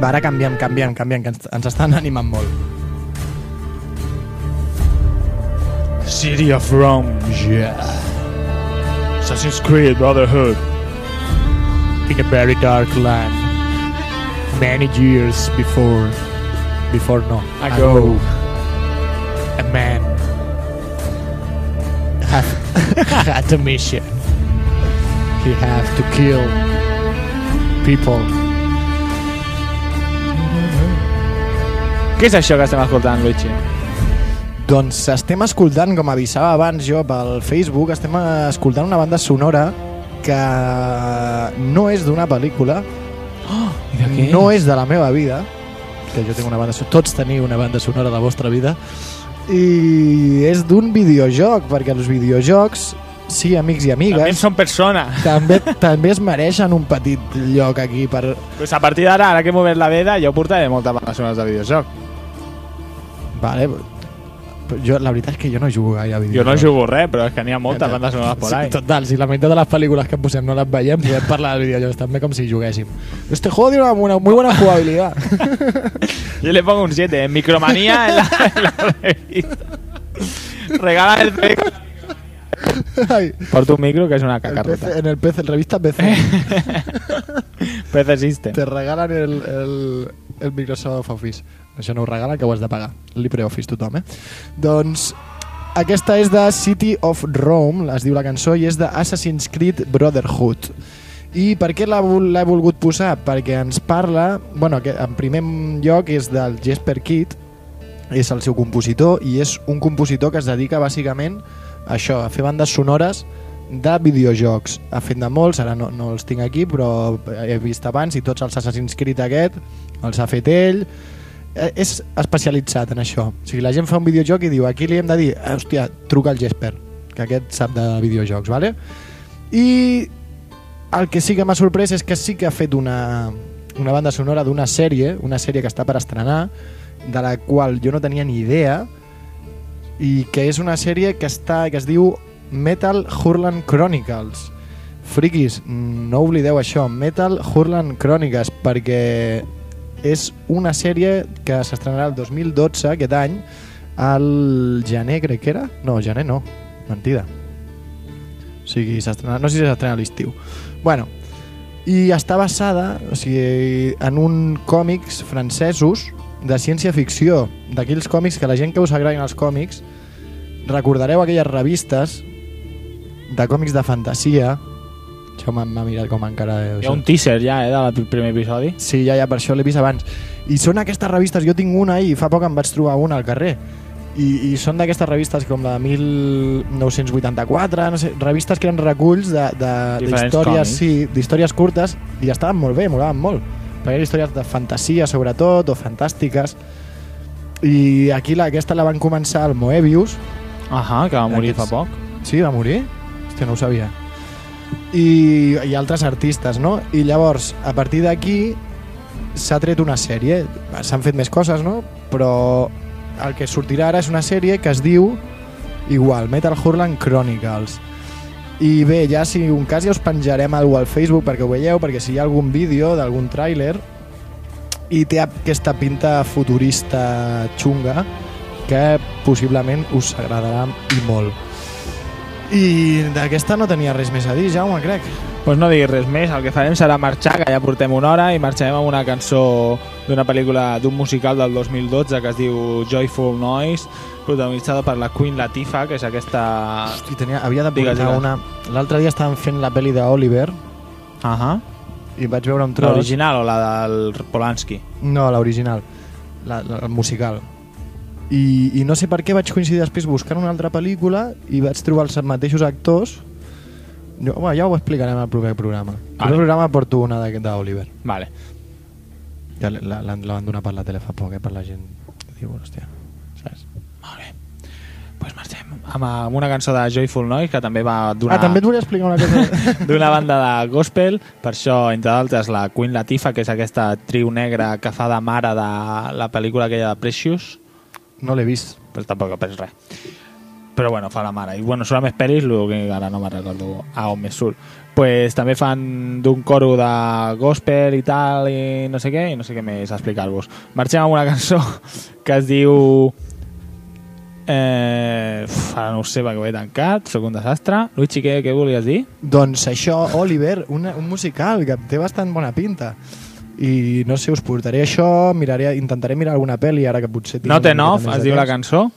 Va, ara canviem, canviem, canviem, que ens, ens estan animant molt. City of Rome. Yeah. Assassin's Creed Brotherhood. In a very dark land. Many years before. Before, no. Ago. A man have, had a mission. He have to kill people. Què és això que estem escoltant, Luigi? Doncs estem escoltant, com avisava abans jo pel Facebook, estem escoltant una banda sonora que no és d'una pel·lícula, què no és de la meva vida, que jo tinc una banda sonora, tots teniu una banda sonora de la vostra vida, i és d'un videojoc, perquè els videojocs, sí, amics i També amigues, són persones. també, també es mereixen un petit lloc aquí per... Pues a partir d'ara, ara que he movet la veda, jo portaré moltes sonores de videojoc. Vale, jo, la veritat és que jo no jugo gaire a Jo videojocs. no jugo res, però és que n'hi ha moltes bandes sonores por ahí. Total, si la meitat de les pel·lícules que posem no les veiem, podem parlar de videojocs també com si juguéssim. Este juego tiene una, una muy buena jugabilidad. Yo le pongo un 7, en Micromanía en la, en la revista. Regala el PC. Por tu micro, que es una cacarrota. PC, en el PC, en revista PC, PC System. te regalen el, el, el Microsoft Office. Això no ho regalen, que ho has de pagar. LibreOffice tothom, eh? Doncs aquesta és de City of Rome, es diu la cançó, i és de Assassin's Creed Brotherhood. I per què l'he volgut posar? Perquè ens parla... Bueno, que en primer lloc és del Jesper Kidd, és el seu compositor, i és un compositor que es dedica bàsicament a això, a fer bandes sonores de videojocs. Ha fet de molts, ara no, no els tinc aquí, però he vist abans i tots els Assassin's Creed aquest els ha fet ell. Eh, És especialitzat en això. O sigui, la gent fa un videojoc i diu, aquí li hem de dir, "Eh, hòstia, truca al Jesper, que aquest sap de videojocs, vale? I el que sí que m'ha sorprès és que sí que ha fet una, una banda sonora d'una sèrie, una sèrie que està per estrenar, de la qual jo no tenia ni idea, i que és una sèrie que, està, que es diu Metal Hurlan Chronicles. Friquis, no oblideu això, Metal Hurlan Chronicles, perquè és una sèrie que s'estrenarà el 2012, aquest any, al gener, crec que era? No, gener no, mentida. O sigui, s'estrenarà, no sé si s'estrena a l'estiu. Bueno, i està basada o sigui, en un còmics francesos de ciència-ficció, d'aquells còmics que la gent que us agradin els còmics recordareu aquelles revistes de còmics de fantasia això m'ha mirat com encara... Hi ha un teaser ja, eh, del primer episodi. Sí, ja, ja, per això l'he vist abans. I són aquestes revistes, jo tinc una i fa poc em vaig trobar una al carrer. I, i són d'aquestes revistes com la de 1984, no sé, revistes que eren reculls d'històries sí, d'històries curtes i estaven molt bé, molaven molt. Perquè eren històries de fantasia, sobretot, o fantàstiques. I aquí la, aquesta la van començar el Moebius. Ahà, que va morir fa poc. Sí, va morir? Hòstia, no ho sabia. I, i altres artistes, no? I llavors, a partir d'aquí s'ha tret una sèrie. S'han fet més coses, no? Però el que sortirà ara és una sèrie que es diu igual, Metal Hurlan Chronicles. I bé, ja si un cas ja us penjarem alguna al Facebook perquè ho veieu, perquè si hi ha algun vídeo d'algun tràiler i té aquesta pinta futurista xunga que possiblement us agradarà i molt. I d'aquesta no tenia res més a dir, Jaume, crec. Pues no diguis res més, el que farem serà marxar, que ja portem una hora, i marxarem amb una cançó d'una pel·lícula, d'un musical del 2012 que es diu Joyful Noise, protagonitzada per la Queen Latifah, que és aquesta... Hosti, tenia, havia de Digues, digues. una... L'altre dia estàvem fent la pel·li d'Oliver Ahà. i vaig veure un tros... L'original o la del Polanski? No, l'original, el musical. I, I no sé per què vaig coincidir després buscant una altra pel·lícula i vaig trobar els mateixos actors. Jo, bueno, ja ho explicarem al proper programa. Al Vale. proper programa porto una d'Oliver. Vale. Ja la, la, la van donar per la tele fa poc, eh, per la gent. que Diu, hòstia, saps? Pues marxem amb, amb una cançó de Joyful Noise, que també va d'una... Ah, també et volia explicar una cosa. d'una banda de gospel, per això, entre d'altres, la Queen Latifah, que és aquesta triu negra que fa de mare de la pel·lícula aquella de Precious. No l'he vist. Però tampoc pres res. Però bueno, fa la mare. I bueno, surt a més pel·lis, el que ara no me'n recordo a on més surt. Pues també fan d'un coro de gospel i tal, i no sé què, i no sé què més explicar-vos. Marxem amb una cançó que es diu... Eh, ara no ho sé perquè ho he tancat, sóc un desastre. Luigi, què, què volies dir? Doncs això, Oliver, una, un musical que té bastant bona pinta. I no sé, us portaré això, miraré, intentaré mirar alguna pel·li ara que potser... miqueta enough, més es diu la cançó.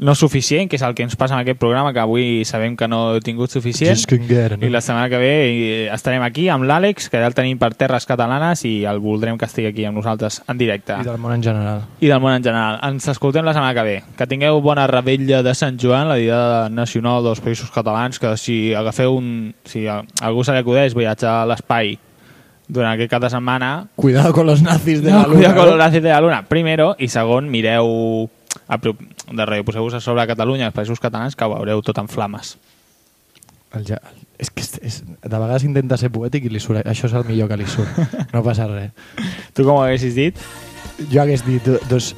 No suficient, que és el que ens passa en aquest programa, que avui sabem que no he tingut suficient. Get enough. I la setmana que ve eh, estarem aquí amb l'Àlex, que ja el tenim per terres catalanes i el voldrem que estigui aquí amb nosaltres en directe. I del món en general. I del món en general. Ens escoltem la setmana que ve. Que tingueu bona rebella de Sant Joan, la diada nacional dels països catalans, que si agafeu un... Si algú se li acudeix viatjar a l'espai durant aquest cap de setmana, Cuidado con los nazis de no, la luna. cuidado con ¿no? los nazis de la luna. Primero, i segon, mireu a, pro- de res, poseu-vos a sobre Catalunya, els països catalans, que ho veureu tot en flames. El ja, és que és, és, de vegades intenta ser poètic i li surt, això és el millor que li surt. No passa res. Tu com ho haguessis dit? Jo hagués dit, do- doncs,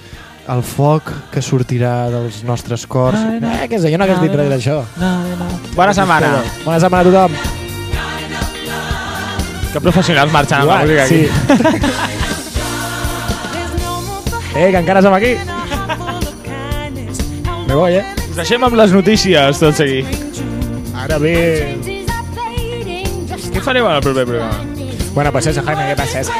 el foc que sortirà dels nostres cors... Eh, què sé, jo no hagués dit res d'això. Bona setmana. Bona setmana a tothom. Que professionals marxant amb la música aquí. Eh, que encara som aquí. Me voy, eh? Us deixem amb les notícies, tot seguit. Ara bé... Què fareu en el proper programa? Bueno, pues eso, Jaime, ¿qué pasa? Eso.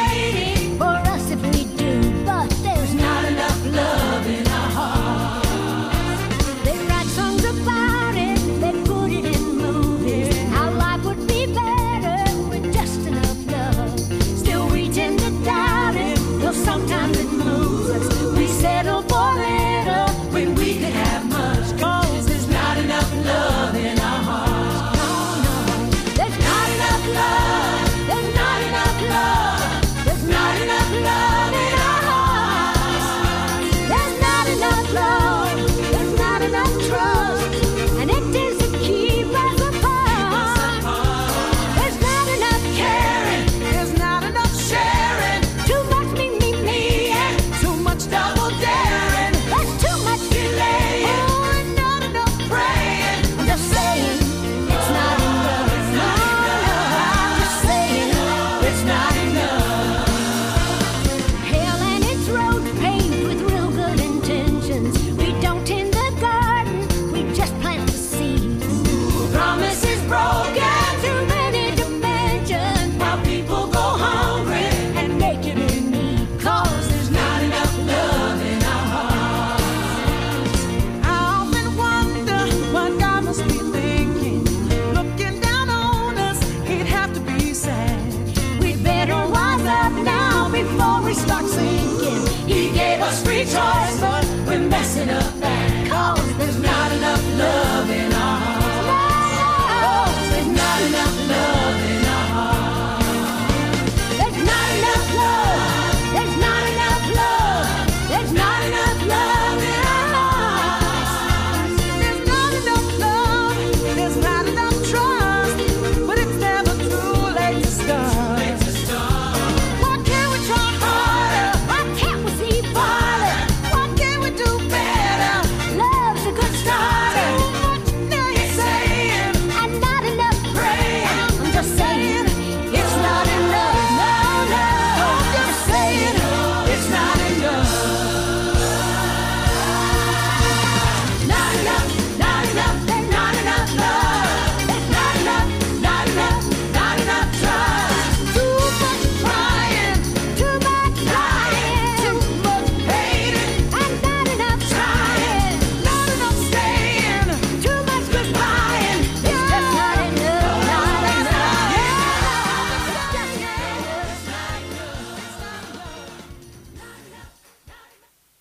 Up. that